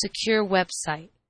secure website.